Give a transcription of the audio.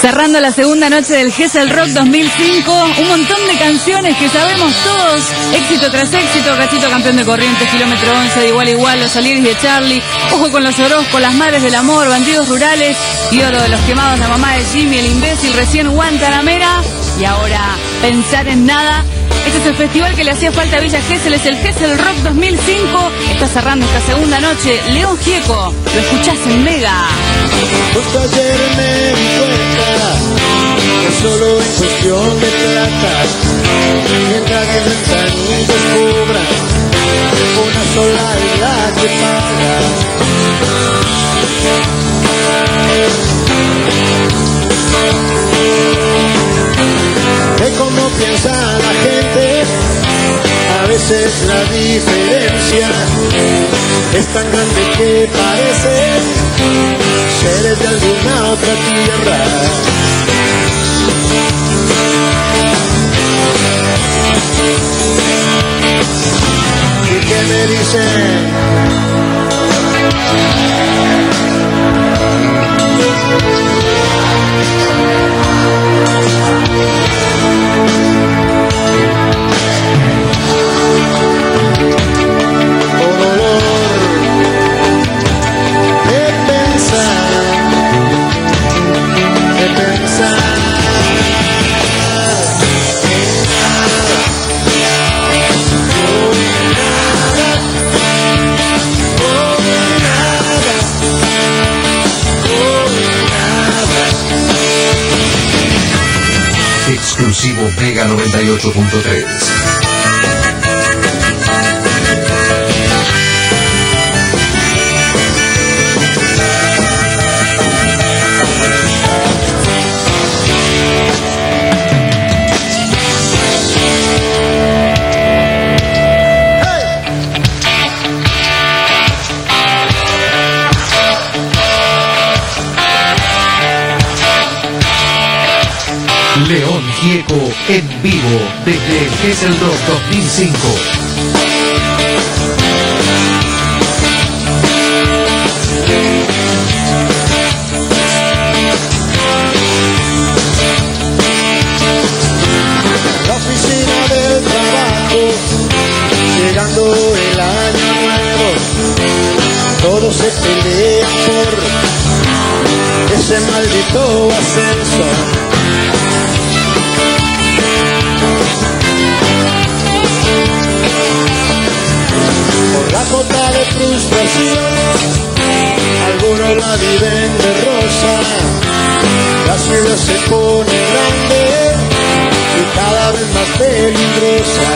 Cerrando la segunda noche del Gessel Rock 2005, un montón de canciones que sabemos todos, éxito tras éxito, Cachito campeón de corrientes, kilómetro 11 de igual a igual, los Aliris de Charlie, Ojo con los Orozco, las Madres del Amor, Bandidos Rurales y Oro de los Quemados, la mamá de Jimmy, el imbécil, recién Guantanamera y ahora Pensar en Nada. Este es el festival que le hacía falta a Villa Gesell, es el Gesell Rock 2005. Está cerrando esta segunda noche. León Gieco, lo escuchás en Mega. Ayer solo cuestión de plata, mientras que una sola que paga. La gente, a veces la diferencia es tan grande que parece seres de alguna otra tierra. ¿Y qué me dicen? Exclusivo Mega 98.3. León Gieco en vivo desde el Gessel Rock 2005. la oficina del trabajo, llegando el año nuevo, todos se pelean por ese maldito ascenso. la cota de frustración. Algunos la viven de rosa, las vidas se ponen grandes y cada vez más peligrosa.